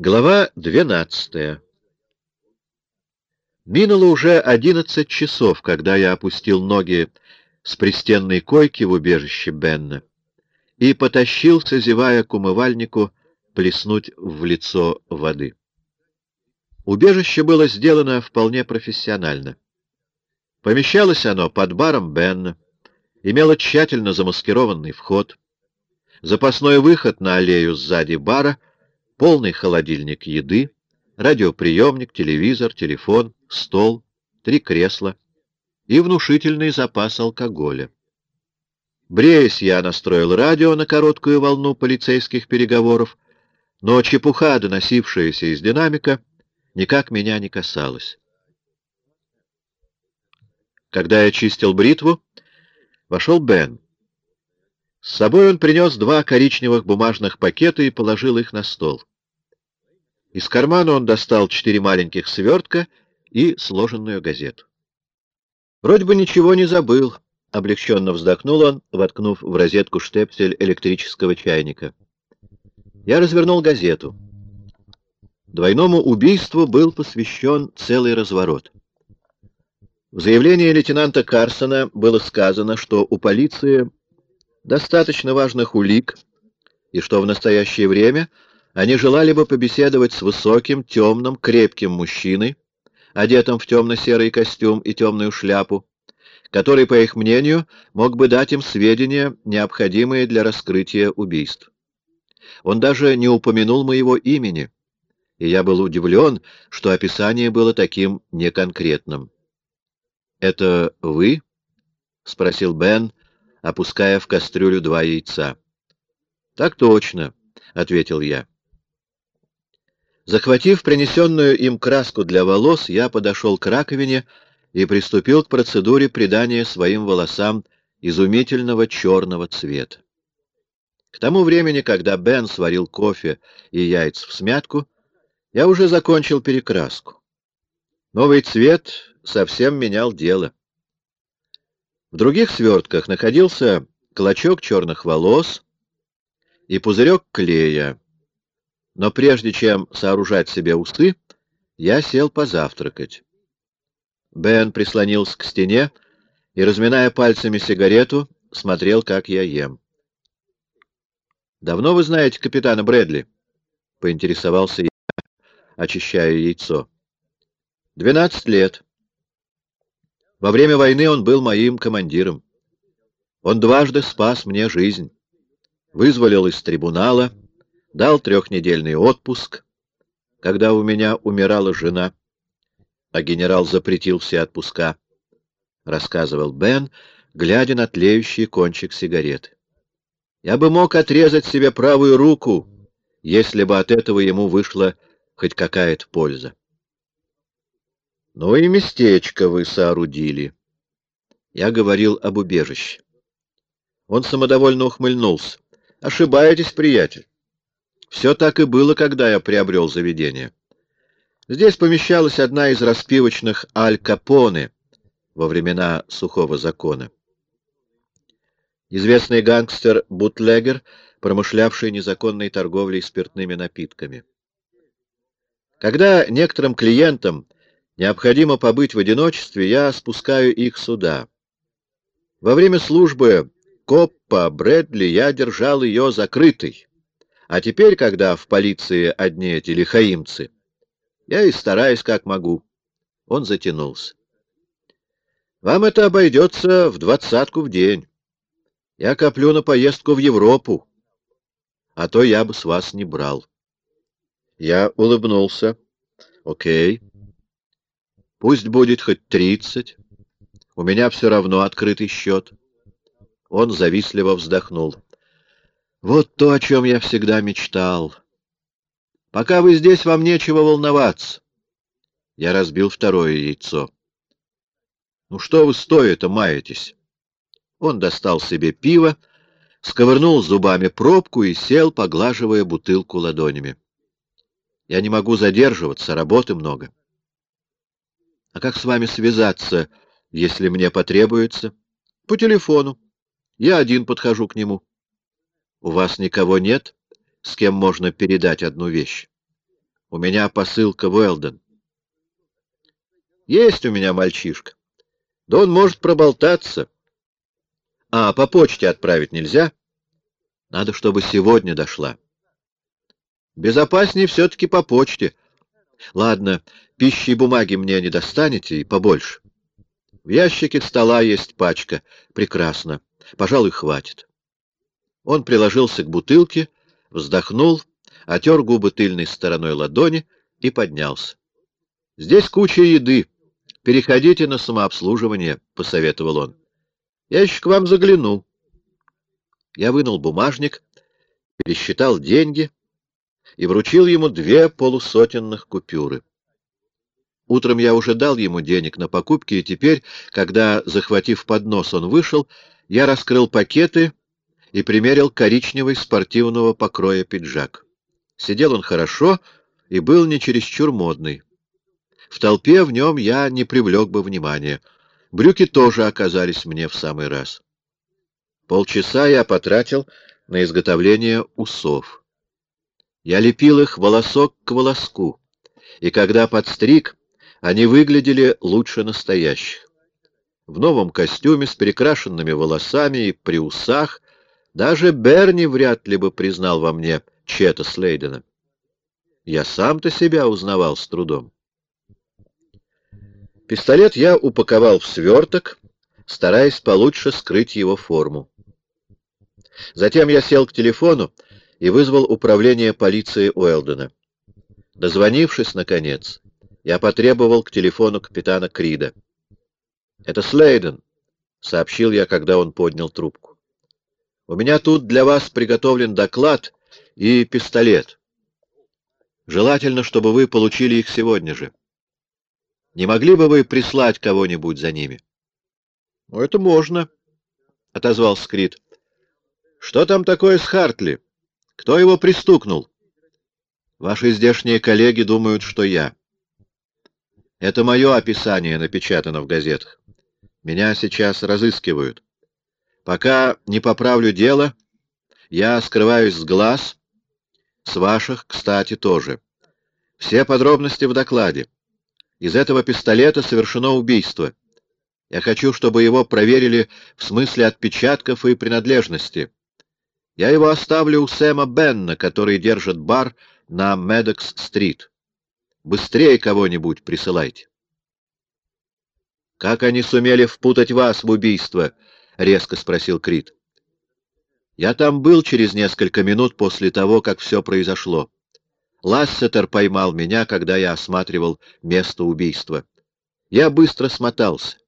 Глава 12 Минуло уже одиннадцать часов, когда я опустил ноги с пристенной койки в убежище Бенна и потащился, зевая к умывальнику, плеснуть в лицо воды. Убежище было сделано вполне профессионально. Помещалось оно под баром Бенна, имело тщательно замаскированный вход, запасной выход на аллею сзади бара — полный холодильник еды, радиоприемник, телевизор, телефон, стол, три кресла и внушительный запас алкоголя. Бреясь, я настроил радио на короткую волну полицейских переговоров, но чепуха, доносившаяся из динамика, никак меня не касалась. Когда я чистил бритву, вошел Бен. С собой он принес два коричневых бумажных пакета и положил их на стол. Из кармана он достал четыре маленьких свертка и сложенную газету. Вроде бы ничего не забыл, — облегченно вздохнул он, воткнув в розетку штепсель электрического чайника. Я развернул газету. Двойному убийству был посвящен целый разворот. В заявлении лейтенанта Карсона было сказано, что у полиции достаточно важных улик, и что в настоящее время они желали бы побеседовать с высоким, темным, крепким мужчиной, одетым в темно-серый костюм и темную шляпу, который, по их мнению, мог бы дать им сведения, необходимые для раскрытия убийств. Он даже не упомянул моего имени, и я был удивлен, что описание было таким неконкретным. «Это вы?» — спросил Бен, опуская в кастрюлю два яйца. «Так точно», — ответил я. Захватив принесенную им краску для волос, я подошел к раковине и приступил к процедуре придания своим волосам изумительного черного цвета. К тому времени, когда Бен сварил кофе и яйца в смятку, я уже закончил перекраску. Новый цвет совсем менял дело. В других свертках находился клочок черных волос и пузырек клея, но прежде чем сооружать себе усы, я сел позавтракать. Бен прислонился к стене и, разминая пальцами сигарету, смотрел, как я ем. «Давно вы знаете капитана Брэдли?» — поинтересовался я, очищая яйцо. «Двенадцать лет. Во время войны он был моим командиром. Он дважды спас мне жизнь. Вызволил из трибунала — дал трехнедельный отпуск, когда у меня умирала жена, а генерал запретил все отпуска, — рассказывал Бен, глядя на тлеющий кончик сигареты. Я бы мог отрезать себе правую руку, если бы от этого ему вышла хоть какая-то польза. Ну и местечко вы соорудили. Я говорил об убежище. Он самодовольно ухмыльнулся. Ошибаетесь, приятель. Все так и было, когда я приобрел заведение. Здесь помещалась одна из распивочных Аль Капоне во времена сухого закона. Известный гангстер Бутлегер, промышлявший незаконной торговлей спиртными напитками. Когда некоторым клиентам необходимо побыть в одиночестве, я спускаю их сюда. Во время службы Коппа Брэдли я держал ее закрытой, а теперь, когда в полиции одни эти лихаимцы, я и стараюсь как могу. Он затянулся. Вам это обойдется в двадцатку в день. Я коплю на поездку в Европу, а то я бы с вас не брал. Я улыбнулся. Окей. Пусть будет хоть тридцать. У меня все равно открытый счет. Он завистливо вздохнул. Вот то, о чем я всегда мечтал. Пока вы здесь, вам нечего волноваться. Я разбил второе яйцо. Ну что вы стоя-то маетесь? Он достал себе пиво, сковырнул зубами пробку и сел, поглаживая бутылку ладонями. Я не могу задерживаться, работы много. А как с вами связаться, если мне потребуется? По телефону. Я один подхожу к нему. У вас никого нет, с кем можно передать одну вещь? У меня посылка в Уэлден. Есть у меня мальчишка. Да он может проболтаться. А по почте отправить нельзя? Надо, чтобы сегодня дошла. Безопаснее все-таки по почте. Ладно, пищи и бумаги мне не достанете, и побольше. В ящике стола есть пачка. Прекрасно. Пожалуй, хватит. Он приложился к бутылке, вздохнул, отер губы тыльной стороной ладони и поднялся. — Здесь куча еды. Переходите на самообслуживание, — посоветовал он. — Я еще к вам загляну. Я вынул бумажник, пересчитал деньги и вручил ему две полусотенных купюры. Утром я уже дал ему денег на покупки, и теперь, когда, захватив поднос, он вышел, я раскрыл пакеты и примерил коричневый спортивного покроя пиджак. Сидел он хорошо и был не чересчур модный. В толпе в нем я не привлек бы внимания. Брюки тоже оказались мне в самый раз. Полчаса я потратил на изготовление усов. Я лепил их волосок к волоску, и когда подстриг, они выглядели лучше настоящих. В новом костюме с перекрашенными волосами и при усах даже Берни вряд ли бы признал во мне Чета Слейдена. Я сам-то себя узнавал с трудом. Пистолет я упаковал в сверток, стараясь получше скрыть его форму. Затем я сел к телефону и вызвал управление полиции Уэлдена. Дозвонившись, наконец, я потребовал к телефону капитана Крида. — Это Слейден, — сообщил я, когда он поднял трубку. — У меня тут для вас приготовлен доклад и пистолет. Желательно, чтобы вы получили их сегодня же. Не могли бы вы прислать кого-нибудь за ними? — Ну, это можно, — отозвался Крид. — Что там такое с Хартли? Кто его пристукнул? — Ваши здешние коллеги думают, что я. Это мое описание напечатано в газетах. Меня сейчас разыскивают. Пока не поправлю дело, я скрываюсь с глаз, с ваших, кстати, тоже. Все подробности в докладе. Из этого пистолета совершено убийство. Я хочу, чтобы его проверили в смысле отпечатков и принадлежности. Я его оставлю у Сэма Бенна, который держит бар на Медекс-стрит. Быстрее кого-нибудь присылайте. — Как они сумели впутать вас в убийство? — резко спросил Крит. — Я там был через несколько минут после того, как все произошло. Лассетер поймал меня, когда я осматривал место убийства. Я быстро смотался.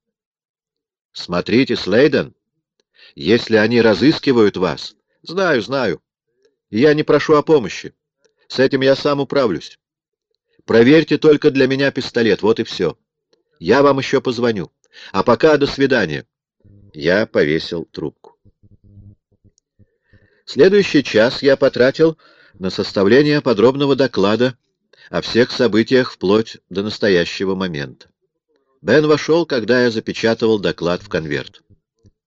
— Смотрите, Слейден, если они разыскивают вас... — Знаю, знаю. Я не прошу о помощи. С этим я сам управлюсь. Проверьте только для меня пистолет, вот и все. Я вам еще позвоню. А пока до свидания. Я повесил трубку. Следующий час я потратил на составление подробного доклада о всех событиях вплоть до настоящего момента. Бен вошел, когда я запечатывал доклад в конверт.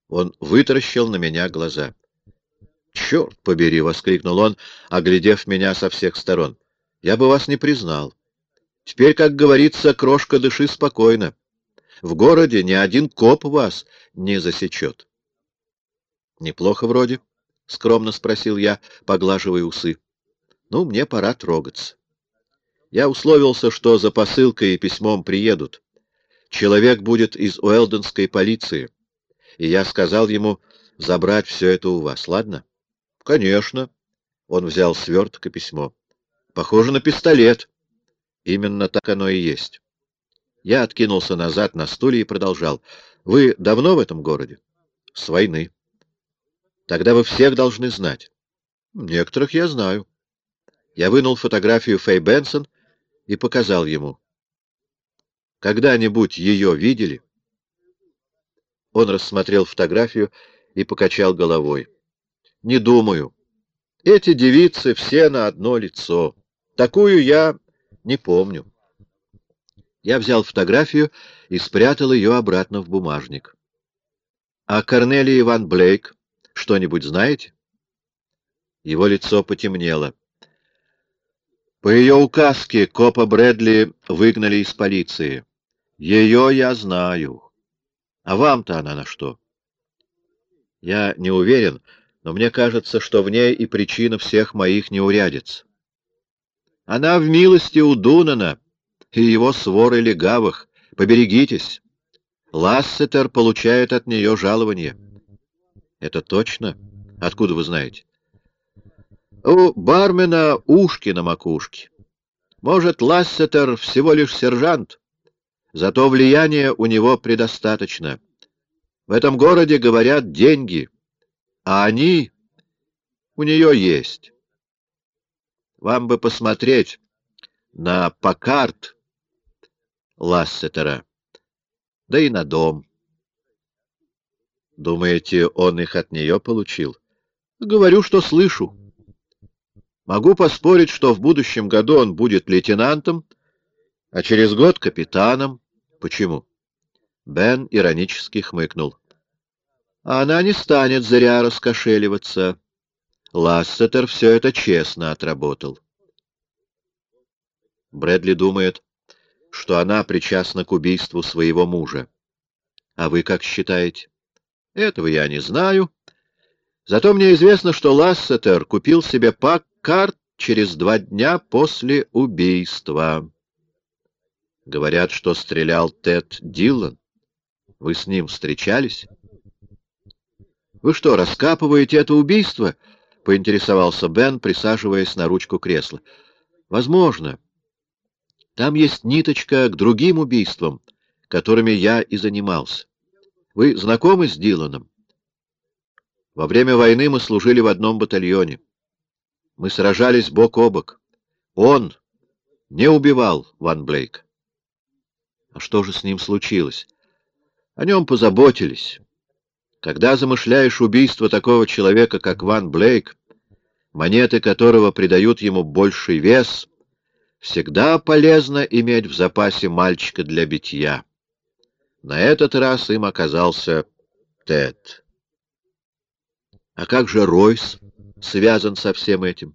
Он вытаращил на меня глаза. «Черт побери!» — воскликнул он, оглядев меня со всех сторон. «Я бы вас не признал. Теперь, как говорится, крошка, дыши спокойно. В городе ни один коп вас не засечет. — Неплохо вроде, — скромно спросил я, поглаживая усы. — Ну, мне пора трогаться. Я условился, что за посылкой и письмом приедут. Человек будет из Уэлденской полиции, и я сказал ему забрать все это у вас, ладно? — Конечно. Он взял сверток и письмо. — Похоже на пистолет. — Именно так оно и есть. Я откинулся назад на стуле и продолжал. Вы давно в этом городе? С войны. Тогда вы всех должны знать. Некоторых я знаю. Я вынул фотографию Фэй Бенсон и показал ему. Когда-нибудь ее видели? Он рассмотрел фотографию и покачал головой. Не думаю. Эти девицы все на одно лицо. Такую я не помню. Я взял фотографию и спрятал ее обратно в бумажник. — А Корнелия Иван Блейк что-нибудь знаете? Его лицо потемнело. По ее указке копа Брэдли выгнали из полиции. Ее я знаю. А вам-то она на что? Я не уверен, но мне кажется, что в ней и причина всех моих неурядиц. Она в милости у Дунана и его своры легавых. Поберегитесь. Лассетер получает от нее жалование. Это точно? Откуда вы знаете? У бармена ушки на макушке. Может, Лассетер всего лишь сержант, зато влияния у него предостаточно. В этом городе говорят деньги, а они у нее есть. Вам бы посмотреть на Покарт Лассетера, да и на дом. Думаете, он их от нее получил? Говорю, что слышу. Могу поспорить, что в будущем году он будет лейтенантом, а через год капитаном. Почему? Бен иронически хмыкнул. А она не станет зря раскошеливаться. Лассетер все это честно отработал. Брэдли думает, что она причастна к убийству своего мужа. А вы как считаете? Этого я не знаю. Зато мне известно, что Лассетер купил себе пак карт через два дня после убийства. Говорят, что стрелял Тед Дилан. Вы с ним встречались? Вы что, раскапываете это убийство? — поинтересовался Бен, присаживаясь на ручку кресла. — Возможно. Там есть ниточка к другим убийствам, которыми я и занимался. Вы знакомы с Диланом? Во время войны мы служили в одном батальоне. Мы сражались бок о бок. Он не убивал Ван Блейк. А что же с ним случилось? О нем позаботились. Когда замышляешь убийство такого человека, как Ван Блейк, монеты которого придают ему больший вес, всегда полезно иметь в запасе мальчика для битья. На этот раз им оказался Тед. А как же Ройс связан со всем этим?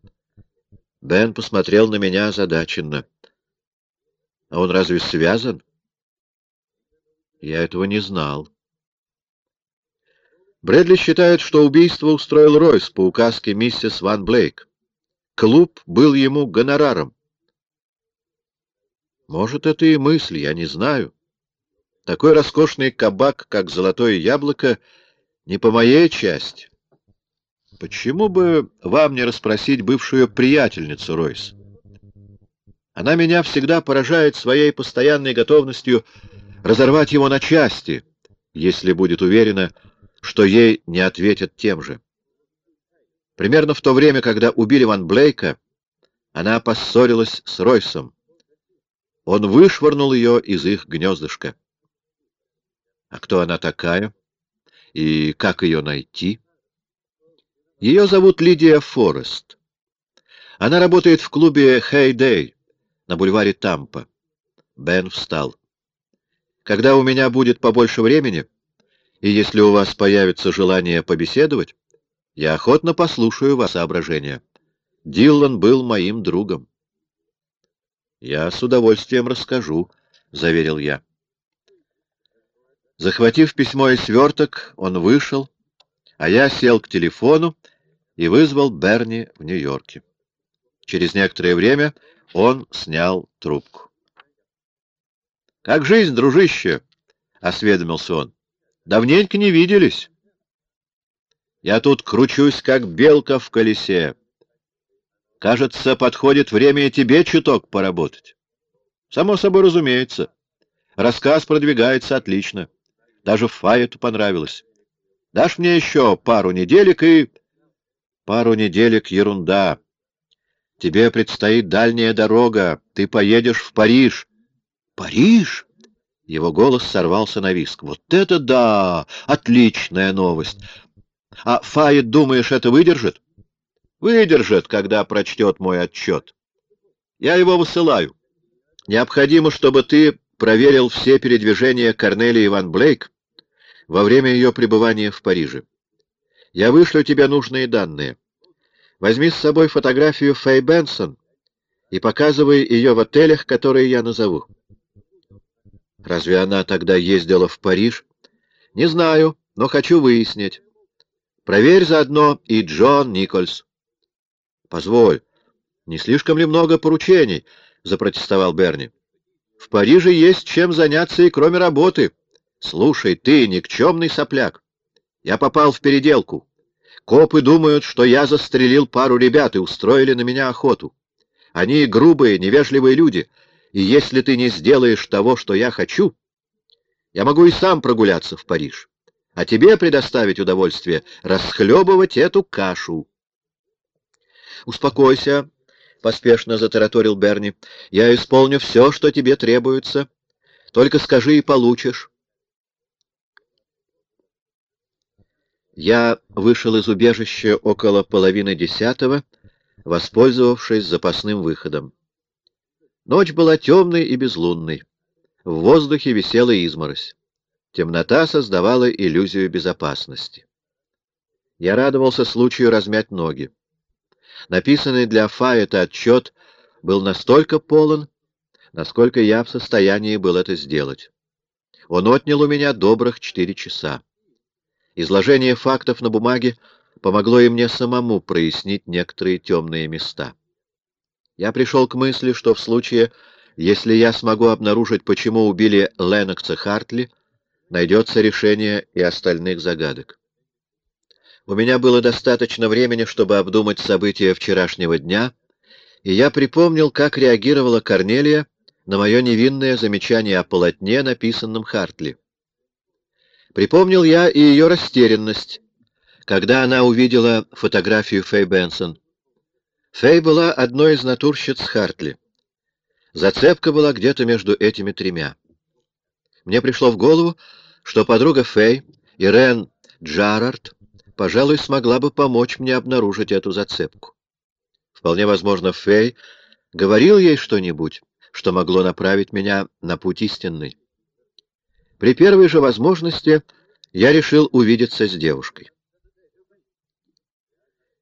Бен посмотрел на меня озадаченно. А он разве связан? Я этого не знал. Брэдли считает, что убийство устроил Ройс по указке миссис Ван Блейк. Клуб был ему гонораром. Может, это и мысль, я не знаю. Такой роскошный кабак, как «Золотое яблоко», не по моей части. Почему бы вам не расспросить бывшую приятельницу Ройс? Она меня всегда поражает своей постоянной готовностью разорвать его на части, если будет уверена, что ей не ответят тем же. Примерно в то время, когда убили Ван Блейка, она поссорилась с Ройсом. Он вышвырнул ее из их гнездышка. А кто она такая? И как ее найти? Ее зовут Лидия Форест. Она работает в клубе «Хей на бульваре Тампа. Бен встал. Когда у меня будет побольше времени, и если у вас появится желание побеседовать, я охотно послушаю вас соображения. Диллан был моим другом. — Я с удовольствием расскажу, — заверил я. Захватив письмо и сверток, он вышел, а я сел к телефону и вызвал Берни в Нью-Йорке. Через некоторое время он снял трубку. — Как жизнь, дружище? — осведомился он. — Давненько не виделись. Я тут кручусь, как белка в колесе. Кажется, подходит время и тебе чуток поработать. Само собой разумеется. Рассказ продвигается отлично. Даже Фаету понравилось. Дашь мне еще пару неделек и... Пару неделек — ерунда. Тебе предстоит дальняя дорога. Ты поедешь в Париж. Париж? Его голос сорвался на виск. Вот это да! Отличная новость! А Фаид, думаешь, это выдержит? Выдержит, когда прочтет мой отчет. Я его высылаю. Необходимо, чтобы ты проверил все передвижения Корнелии Ван Блейк во время ее пребывания в Париже. Я вышлю тебе нужные данные. Возьми с собой фотографию Фэй Бенсон и показывай ее в отелях, которые я назову. Разве она тогда ездила в Париж? Не знаю, но хочу выяснить. Проверь заодно и Джон Никольс. Позволь, не слишком ли много поручений? Запротестовал Берни. В Париже есть чем заняться и кроме работы. Слушай, ты никчемный сопляк. Я попал в переделку. Копы думают, что я застрелил пару ребят и устроили на меня охоту. Они грубые, невежливые люди, и если ты не сделаешь того, что я хочу, я могу и сам прогуляться в Париж, а тебе предоставить удовольствие расхлебывать эту кашу. Успокойся, — поспешно затараторил Берни. — Я исполню все, что тебе требуется. Только скажи и получишь. Я вышел из убежища около половины десятого, воспользовавшись запасным выходом. Ночь была темной и безлунной. В воздухе висела изморозь. Темнота создавала иллюзию безопасности. Я радовался случаю размять ноги. Написанный для Фаэта отчет был настолько полон, насколько я в состоянии был это сделать. Он отнял у меня добрых четыре часа. Изложение фактов на бумаге помогло и мне самому прояснить некоторые темные места. Я пришел к мысли, что в случае, если я смогу обнаружить, почему убили Ленокса Хартли, найдется решение и остальных загадок. У меня было достаточно времени, чтобы обдумать события вчерашнего дня, и я припомнил, как реагировала Корнелия на мое невинное замечание о полотне, написанном Хартли. Припомнил я и ее растерянность, когда она увидела фотографию Фэй Бенсон. Фэй была одной из натурщиц Хартли. Зацепка была где-то между этими тремя. Мне пришло в голову, что подруга Фэй, Ирен Джарард, пожалуй, смогла бы помочь мне обнаружить эту зацепку. Вполне возможно, Фэй говорил ей что-нибудь, что могло направить меня на путь истинный. При первой же возможности я решил увидеться с девушкой.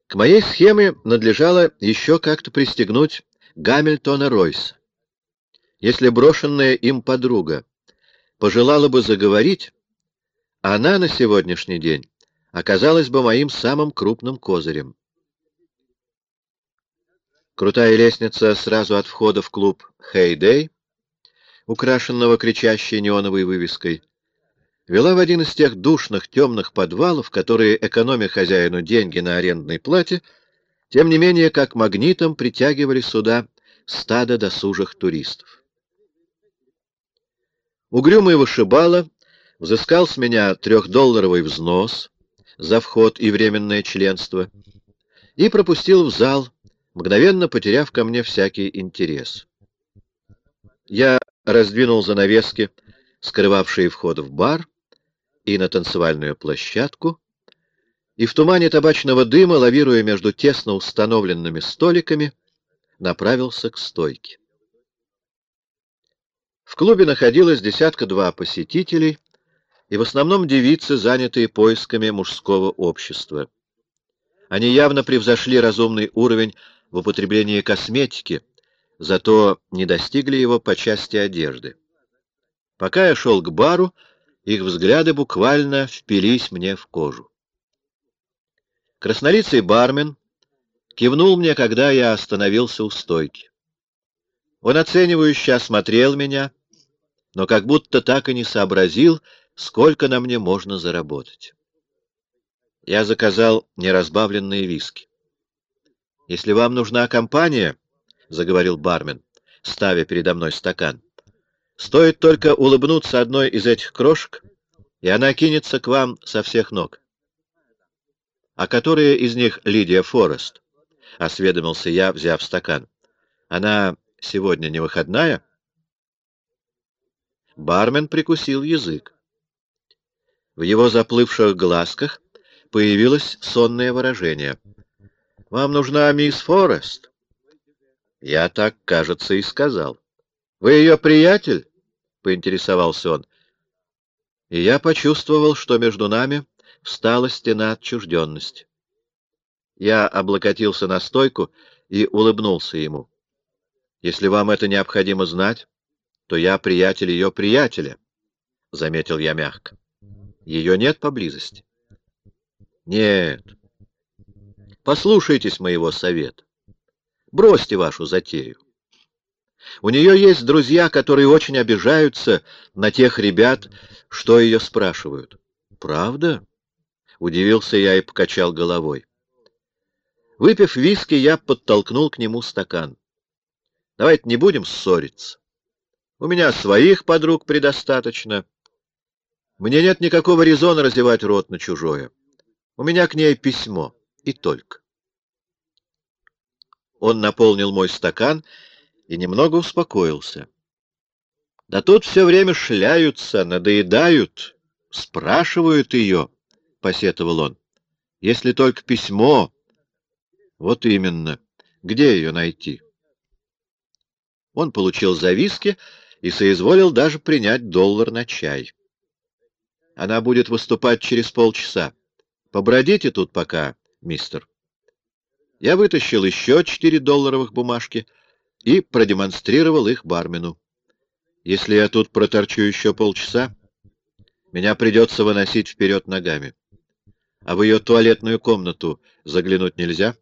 К моей схеме надлежало еще как-то пристегнуть Гамильтона Ройса. Если брошенная им подруга пожелала бы заговорить, она на сегодняшний день оказалась бы моим самым крупным козырем. Крутая лестница сразу от входа в клуб «Хейдей», украшенного кричащей неоновой вывеской, вела в один из тех душных темных подвалов, которые, экономя хозяину деньги на арендной плате, тем не менее как магнитом притягивали сюда стадо досужих туристов. Угрюмый вышибала взыскал с меня трехдолларовый взнос, за вход и временное членство и пропустил в зал, мгновенно потеряв ко мне всякий интерес. Я раздвинул занавески, скрывавшие вход в бар и на танцевальную площадку, и в тумане табачного дыма, лавируя между тесно установленными столиками, направился к стойке. В клубе находилось десятка-два посетителей, и в основном девицы, занятые поисками мужского общества. Они явно превзошли разумный уровень в употреблении косметики, зато не достигли его по части одежды. Пока я шел к бару, их взгляды буквально впились мне в кожу. Краснолицый бармен кивнул мне, когда я остановился у стойки. Он оценивающе осмотрел меня, но как будто так и не сообразил, сколько на мне можно заработать. Я заказал неразбавленные виски. «Если вам нужна компания, — заговорил бармен, ставя передо мной стакан, — стоит только улыбнуться одной из этих крошек, и она кинется к вам со всех ног. — А которая из них Лидия Форест? — осведомился я, взяв стакан. — Она сегодня не выходная? Бармен прикусил язык. В его заплывших глазках появилось сонное выражение. «Вам нужна мисс Форест?» «Я так, кажется, и сказал». «Вы ее приятель?» — поинтересовался он. И я почувствовал, что между нами встала стена отчужденности. Я облокотился на стойку и улыбнулся ему. Если вам это необходимо знать, то я приятель ее приятеля, — заметил я мягко. Ее нет поблизости. Нет. Послушайтесь моего совета. Бросьте вашу затею. У нее есть друзья, которые очень обижаются на тех ребят, что ее спрашивают. Правда? Удивился я и покачал головой. Выпив виски, я подтолкнул к нему стакан. Давайте не будем ссориться. У меня своих подруг предостаточно. Мне нет никакого резона разевать рот на чужое. У меня к ней письмо, и только. Он наполнил мой стакан и немного успокоился. Да тут все время шляются, надоедают, спрашивают ее, — посетовал он. Если только письмо. Вот именно. Где ее найти? Он получил зависки и соизволил даже принять доллар на чай. Она будет выступать через полчаса. Побродите тут пока, мистер. Я вытащил еще четыре долларовых бумажки и продемонстрировал их бармену. Если я тут проторчу еще полчаса, меня придется выносить вперед ногами. А в ее туалетную комнату заглянуть нельзя?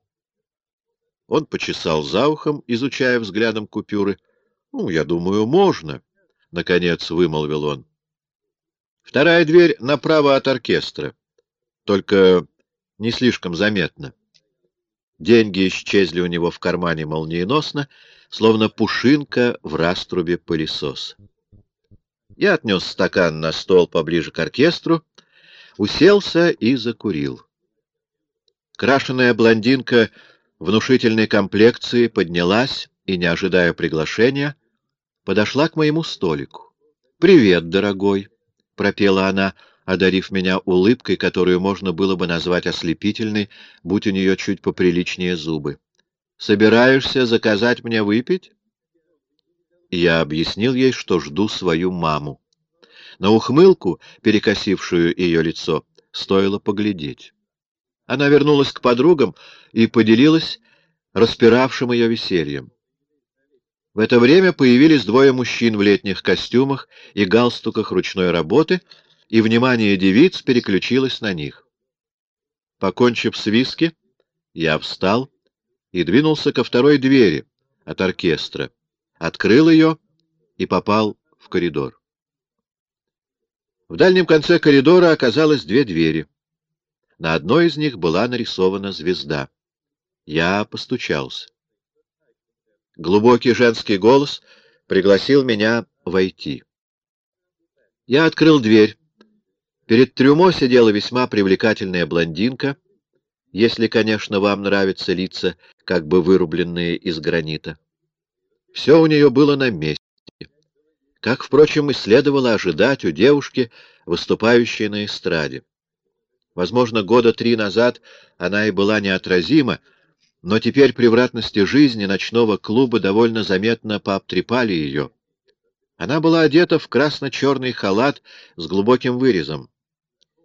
Он почесал за ухом, изучая взглядом купюры. — Ну, я думаю, можно, — наконец вымолвил он. Вторая дверь направо от оркестра, только не слишком заметно. Деньги исчезли у него в кармане молниеносно, словно пушинка в раструбе пылесоса. Я отнес стакан на стол поближе к оркестру, уселся и закурил. Крашеная блондинка внушительной комплекции поднялась и, не ожидая приглашения, подошла к моему столику. «Привет, дорогой!» — пропела она, одарив меня улыбкой, которую можно было бы назвать ослепительной, будь у нее чуть поприличнее зубы. «Собираешься заказать мне выпить?» Я объяснил ей, что жду свою маму. На ухмылку, перекосившую ее лицо, стоило поглядеть. Она вернулась к подругам и поделилась распиравшим ее весельем. В это время появились двое мужчин в летних костюмах и галстуках ручной работы, и внимание девиц переключилось на них. Покончив с виски, я встал и двинулся ко второй двери от оркестра, открыл ее и попал в коридор. В дальнем конце коридора оказалось две двери. На одной из них была нарисована звезда. Я постучался. Глубокий женский голос пригласил меня войти. Я открыл дверь. Перед трюмо сидела весьма привлекательная блондинка, если, конечно, вам нравятся лица, как бы вырубленные из гранита. Все у нее было на месте. Как, впрочем, и следовало ожидать у девушки, выступающей на эстраде. Возможно, года три назад она и была неотразима, но теперь превратности жизни ночного клуба довольно заметно пообтрепали ее. Она была одета в красно-черный халат с глубоким вырезом.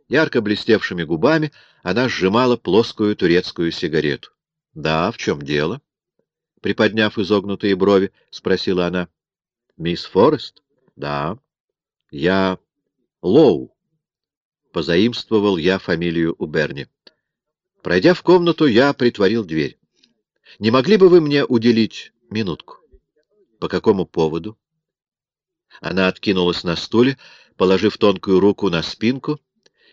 Ярко блестевшими губами она сжимала плоскую турецкую сигарету. — Да, в чем дело? — приподняв изогнутые брови, спросила она. — Мисс Форест? — Да. — Я Лоу. Позаимствовал я фамилию у Берни. Пройдя в комнату, я притворил дверь. Не могли бы вы мне уделить минутку? По какому поводу? Она откинулась на стуле, положив тонкую руку на спинку,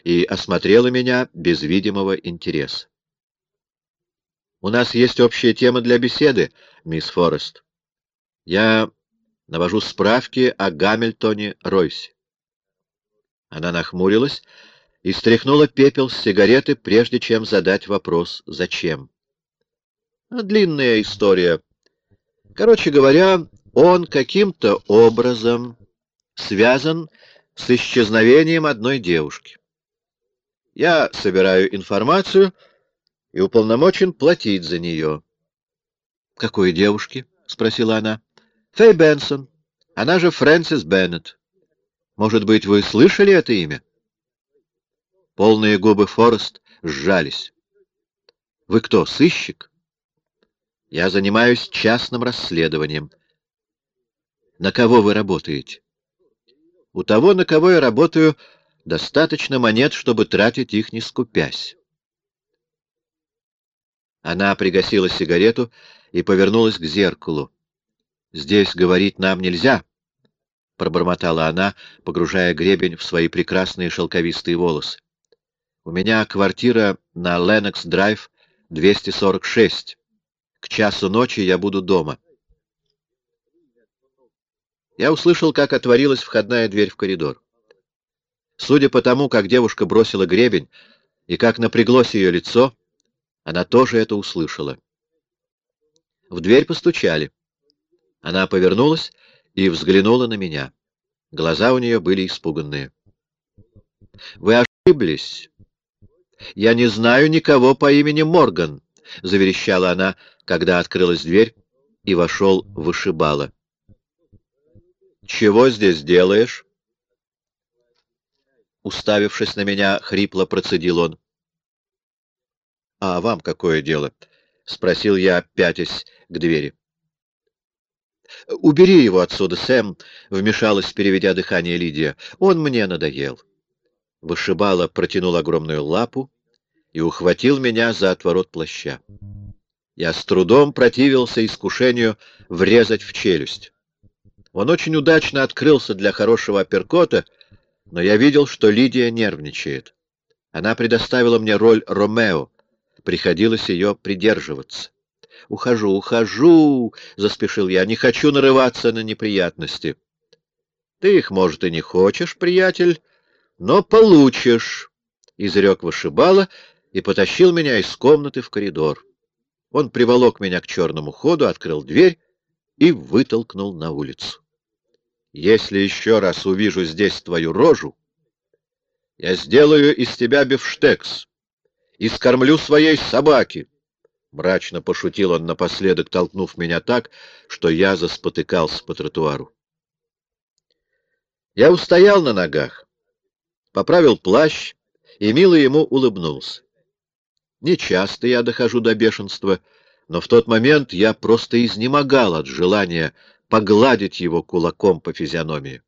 и осмотрела меня без видимого интереса. У нас есть общая тема для беседы, мисс Форест. Я навожу справки о Гамильтоне Ройсе. Она нахмурилась и стряхнула пепел с сигареты, прежде чем задать вопрос «Зачем?». Длинная история. Короче говоря, он каким-то образом связан с исчезновением одной девушки. Я собираю информацию и уполномочен платить за нее. — Какой девушки? — спросила она. — Фэй Бенсон. Она же Фрэнсис Беннет. Может быть, вы слышали это имя? Полные губы Форест сжались. — Вы кто, сыщик? — я занимаюсь частным расследованием. На кого вы работаете? У того, на кого я работаю, достаточно монет, чтобы тратить их, не скупясь. Она пригасила сигарету и повернулась к зеркалу. «Здесь говорить нам нельзя», — пробормотала она, погружая гребень в свои прекрасные шелковистые волосы. «У меня квартира на Ленокс-драйв 246. К часу ночи я буду дома». Я услышал, как отворилась входная дверь в коридор. Судя по тому, как девушка бросила гребень и как напряглось ее лицо, она тоже это услышала. В дверь постучали. Она повернулась и взглянула на меня. Глаза у нее были испуганные. — Вы ошиблись. — Я не знаю никого по имени Морган, — заверещала она, когда открылась дверь, и вошел вышибала. — Чего здесь делаешь? Уставившись на меня, хрипло процедил он. — А вам какое дело? — спросил я, пятясь к двери. — Убери его отсюда, Сэм, — вмешалась, переведя дыхание Лидия. — Он мне надоел. Вышибала протянул огромную лапу и ухватил меня за отворот плаща. Я с трудом противился искушению врезать в челюсть. Он очень удачно открылся для хорошего апперкота, но я видел, что Лидия нервничает. Она предоставила мне роль Ромео, приходилось ее придерживаться. «Ухожу, ухожу!» — заспешил я. «Не хочу нарываться на неприятности». «Ты их, может, и не хочешь, приятель, но получишь!» — изрек вышибала и потащил меня из комнаты в коридор. Он приволок меня к черному ходу, открыл дверь и вытолкнул на улицу. «Если еще раз увижу здесь твою рожу, я сделаю из тебя бифштекс и скормлю своей собаке!» Мрачно пошутил он напоследок, толкнув меня так, что я заспотыкался по тротуару. Я устоял на ногах, поправил плащ и мило ему улыбнулся. Не часто я дохожу до бешенства, но в тот момент я просто изнемогал от желания погладить его кулаком по физиономии.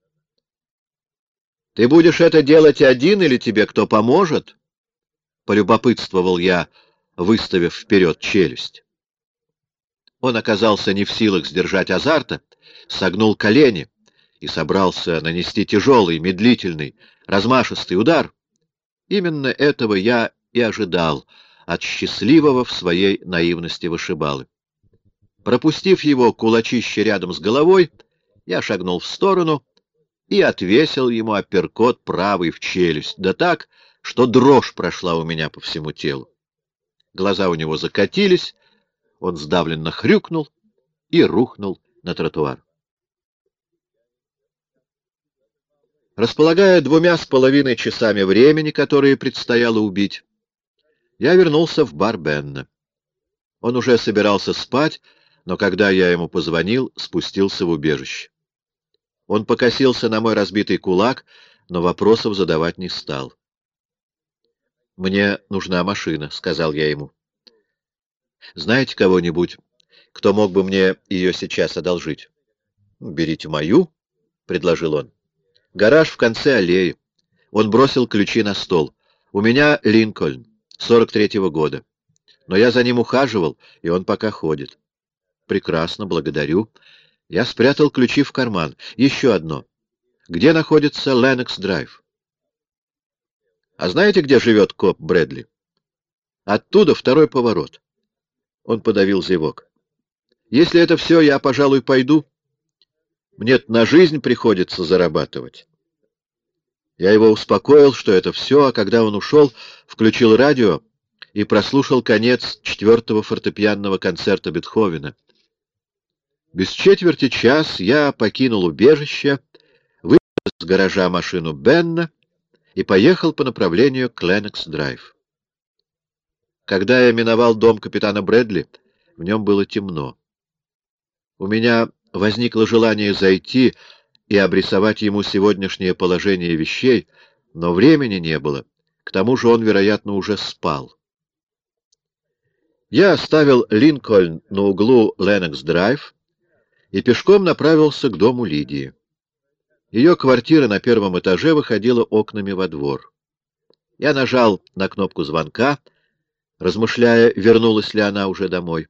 — Ты будешь это делать один или тебе кто поможет? — полюбопытствовал я, — выставив вперед челюсть. Он оказался не в силах сдержать азарта, согнул колени и собрался нанести тяжелый, медлительный, размашистый удар. Именно этого я и ожидал от счастливого в своей наивности вышибалы. Пропустив его кулачище рядом с головой, я шагнул в сторону и отвесил ему апперкот правый в челюсть, да так, что дрожь прошла у меня по всему телу. Глаза у него закатились, он сдавленно хрюкнул и рухнул на тротуар. Располагая двумя с половиной часами времени, которые предстояло убить, я вернулся в бар Бенна. Он уже собирался спать, но когда я ему позвонил, спустился в убежище. Он покосился на мой разбитый кулак, но вопросов задавать не стал. «Мне нужна машина», — сказал я ему. «Знаете кого-нибудь, кто мог бы мне ее сейчас одолжить?» «Берите мою», — предложил он. «Гараж в конце аллеи». Он бросил ключи на стол. «У меня Линкольн, 43-го года. Но я за ним ухаживал, и он пока ходит». «Прекрасно, благодарю». Я спрятал ключи в карман. Еще одно. Где находится Ленокс-драйв? А знаете, где живет коп Брэдли? Оттуда второй поворот. Он подавил зевок. Если это все, я, пожалуй, пойду. мне на жизнь приходится зарабатывать. Я его успокоил, что это все, а когда он ушел, включил радио и прослушал конец четвертого фортепианного концерта Бетховена. Без четверти час я покинул убежище, вывез с гаража машину Бенна и поехал по направлению к Ленокс-драйв. Когда я миновал дом капитана Брэдли, в нем было темно. У меня возникло желание зайти и обрисовать ему сегодняшнее положение вещей, но времени не было. К тому же он, вероятно, уже спал. Я оставил Линкольн на углу Ленокс-драйв и пешком направился к дому Лидии. Ее квартира на первом этаже выходила окнами во двор. Я нажал на кнопку звонка, размышляя, вернулась ли она уже домой.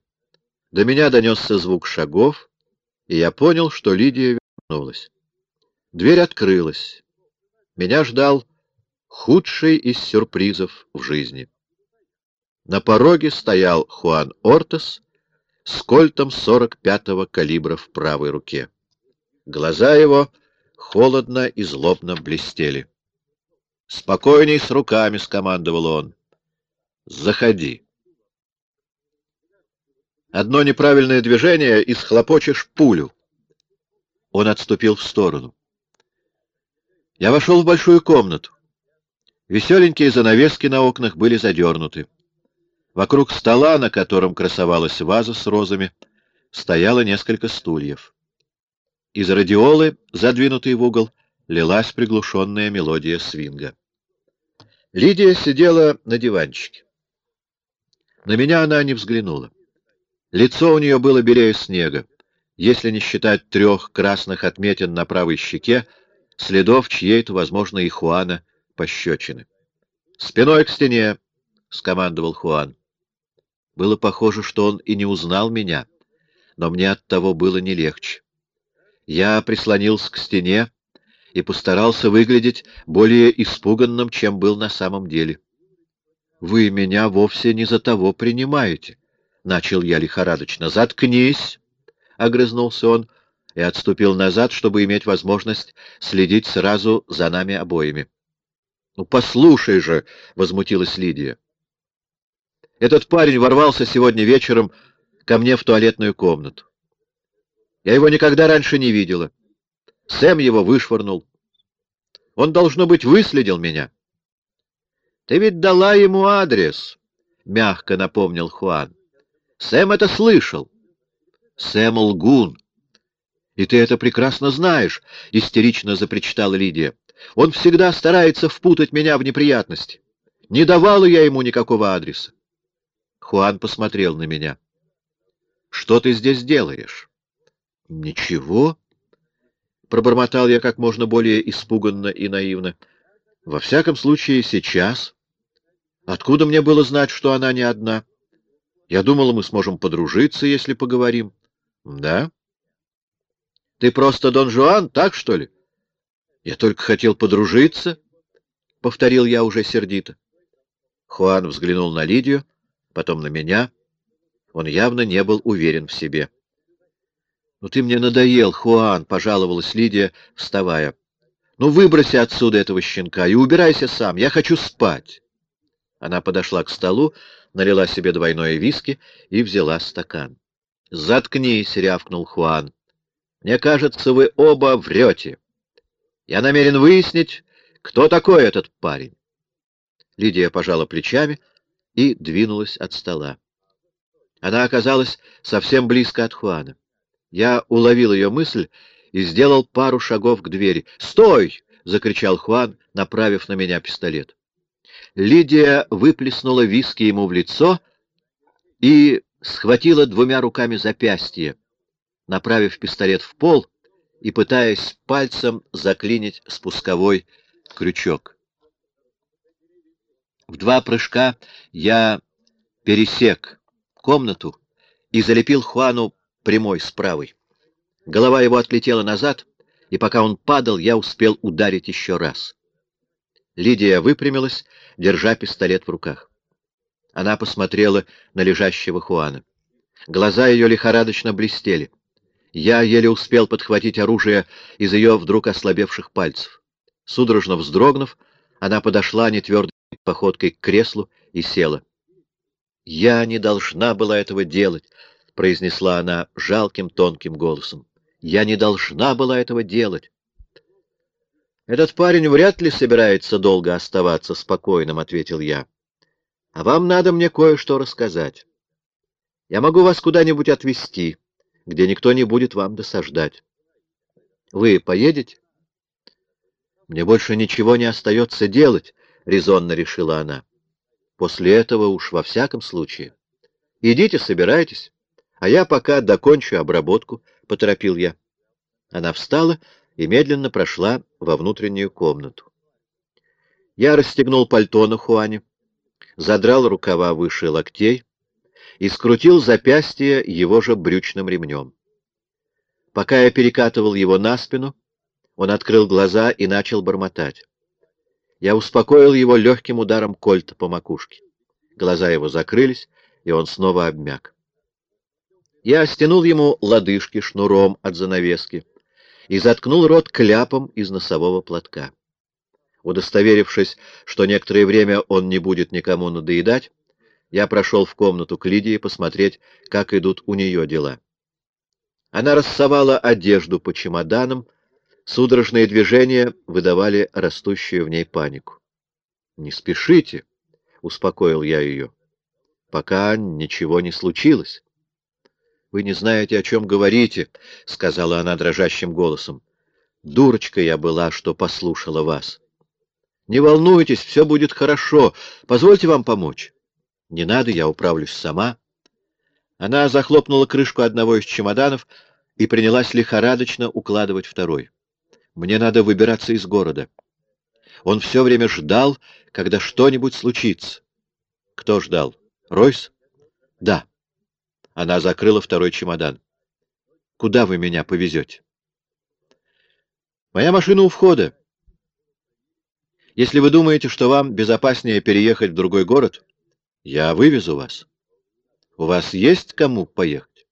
До меня донесся звук шагов, и я понял, что Лидия вернулась. Дверь открылась. Меня ждал худший из сюрпризов в жизни. На пороге стоял Хуан Ортес с кольтом 45-го калибра в правой руке. Глаза его холодно и злобно блестели. «Спокойней с руками!» — скомандовал он. «Заходи!» Одно неправильное движение — и схлопочешь пулю. Он отступил в сторону. Я вошел в большую комнату. Веселенькие занавески на окнах были задернуты. Вокруг стола, на котором красовалась ваза с розами, стояло несколько стульев. Из радиолы, задвинутой в угол, лилась приглушенная мелодия свинга. Лидия сидела на диванчике. На меня она не взглянула. Лицо у нее было белее снега, если не считать трех красных отметин на правой щеке, следов чьей-то, возможно, и Хуана, пощечины. «Спиной к стене!» — скомандовал Хуан. Было похоже, что он и не узнал меня, но мне от того было не легче. Я прислонился к стене и постарался выглядеть более испуганным, чем был на самом деле. — Вы меня вовсе не за того принимаете, — начал я лихорадочно. — Заткнись! — огрызнулся он и отступил назад, чтобы иметь возможность следить сразу за нами обоими. — Ну, послушай же! — возмутилась Лидия. Этот парень ворвался сегодня вечером ко мне в туалетную комнату. Я его никогда раньше не видела. Сэм его вышвырнул. Он, должно быть, выследил меня. — Ты ведь дала ему адрес, — мягко напомнил Хуан. — Сэм это слышал. — Сэм лгун. — И ты это прекрасно знаешь, — истерично запричитала Лидия. — Он всегда старается впутать меня в неприятности. Не давала я ему никакого адреса. Хуан посмотрел на меня. — Что ты здесь делаешь? — Ничего. Пробормотал я как можно более испуганно и наивно. — Во всяком случае, сейчас. Откуда мне было знать, что она не одна? Я думала, мы сможем подружиться, если поговорим. — Да? — Ты просто Дон Жуан, так что ли? — Я только хотел подружиться, — повторил я уже сердито. Хуан взглянул на Лидию, потом на меня. Он явно не был уверен в себе. — Ну ты мне надоел, Хуан, — пожаловалась Лидия, вставая. — Ну выброси отсюда этого щенка и убирайся сам, я хочу спать. Она подошла к столу, налила себе двойное виски и взяла стакан. — Заткнись, — рявкнул Хуан. — Мне кажется, вы оба врете. Я намерен выяснить, кто такой этот парень. Лидия пожала плечами и двинулась от стола. Она оказалась совсем близко от Хуана. Я уловил ее мысль и сделал пару шагов к двери. «Стой!» — закричал Хуан, направив на меня пистолет. Лидия выплеснула виски ему в лицо и схватила двумя руками запястье, направив пистолет в пол и пытаясь пальцем заклинить спусковой крючок. В два прыжка я пересек комнату и залепил Хуану прямой с правой. Голова его отлетела назад, и пока он падал, я успел ударить еще раз. Лидия выпрямилась, держа пистолет в руках. Она посмотрела на лежащего Хуана. Глаза ее лихорадочно блестели. Я еле успел подхватить оружие из ее вдруг ослабевших пальцев. Судорожно вздрогнув, она подошла нетвердой походкой к креслу и села. «Я не должна была этого делать», — произнесла она жалким тонким голосом. «Я не должна была этого делать». «Этот парень вряд ли собирается долго оставаться спокойным», — ответил я. «А вам надо мне кое-что рассказать. Я могу вас куда-нибудь отвезти, где никто не будет вам досаждать. Вы поедете?» «Мне больше ничего не остается делать», — резонно решила она. После этого уж во всяком случае. Идите, собирайтесь, А я пока докончу обработку, — поторопил я. Она встала и медленно прошла во внутреннюю комнату. Я расстегнул пальто на Хуане, задрал рукава выше локтей и скрутил запястье его же брючным ремнем. Пока я перекатывал его на спину, он открыл глаза и начал бормотать. Я успокоил его легким ударом кольта по макушке. Глаза его закрылись, и он снова обмяк. Я стянул ему лодыжки шнуром от занавески и заткнул рот кляпом из носового платка. Удостоверившись, что некоторое время он не будет никому надоедать, я прошел в комнату к Лидии посмотреть, как идут у нее дела. Она рассовала одежду по чемоданам, судорожные движения выдавали растущую в ней панику. — Не спешите, — успокоил я ее, — пока ничего не случилось. — Вы не знаете, о чем говорите, — сказала она дрожащим голосом. — Дурочка я была, что послушала вас. Не волнуйтесь, все будет хорошо. Позвольте вам помочь. Не надо, я управлюсь сама. Она захлопнула крышку одного из чемоданов и принялась лихорадочно укладывать второй. Мне надо выбираться из города. Он все время ждал, когда что-нибудь случится. Кто ждал? Ройс? Да. Она закрыла второй чемодан. Куда вы меня повезете? Моя машина у входа. Если вы думаете, что вам безопаснее переехать в другой город, я вывезу вас. У вас есть кому поехать?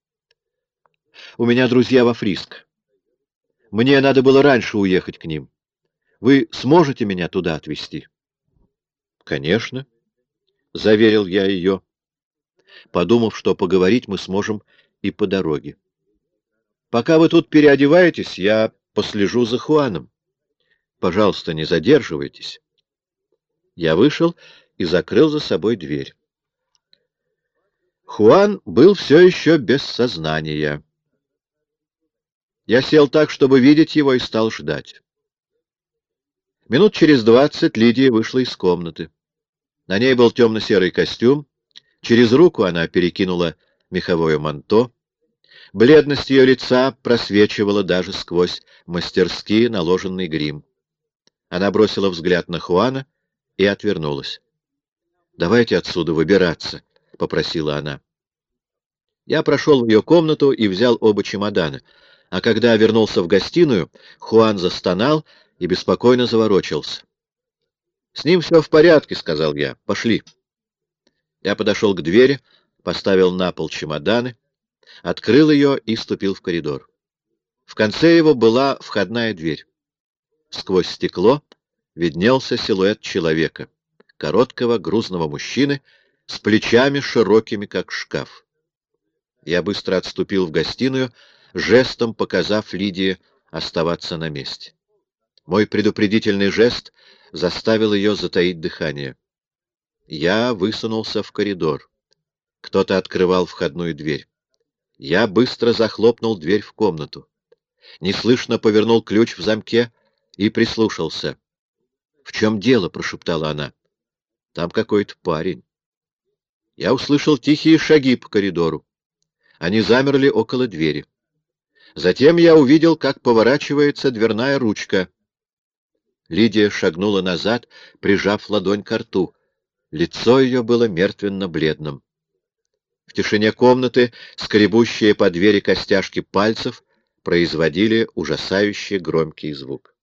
У меня друзья во Фриск. Мне надо было раньше уехать к ним. Вы сможете меня туда отвезти? Конечно, — заверил я ее, подумав, что поговорить мы сможем и по дороге. Пока вы тут переодеваетесь, я послежу за Хуаном. Пожалуйста, не задерживайтесь. Я вышел и закрыл за собой дверь. Хуан был все еще без сознания. Я сел так, чтобы видеть его, и стал ждать. Минут через двадцать Лидия вышла из комнаты. На ней был темно-серый костюм, через руку она перекинула меховое манто. Бледность ее лица просвечивала даже сквозь мастерски наложенный грим. Она бросила взгляд на Хуана и отвернулась. «Давайте отсюда выбираться», — попросила она. Я прошел в ее комнату и взял оба чемодана, а когда вернулся в гостиную, Хуан застонал и беспокойно заворочился. «С ним все в порядке», — сказал я. «Пошли». Я подошел к двери, поставил на пол чемоданы, открыл ее и ступил в коридор. В конце его была входная дверь. Сквозь стекло виднелся силуэт человека, короткого грузного мужчины с плечами широкими, как шкаф. Я быстро отступил в гостиную, жестом показав Лидии оставаться на месте. Мой предупредительный жест заставил ее затаить дыхание. Я высунулся в коридор. Кто-то открывал входную дверь. Я быстро захлопнул дверь в комнату. Неслышно повернул ключ в замке и прислушался. — В чем дело? — прошептала она. — Там какой-то парень. Я услышал тихие шаги по коридору. Они замерли около двери. Затем я увидел, как поворачивается дверная ручка. Лидия шагнула назад, прижав ладонь к рту. Лицо ее было мертвенно-бледным. В тишине комнаты скребущие по двери костяшки пальцев производили ужасающий громкий звук.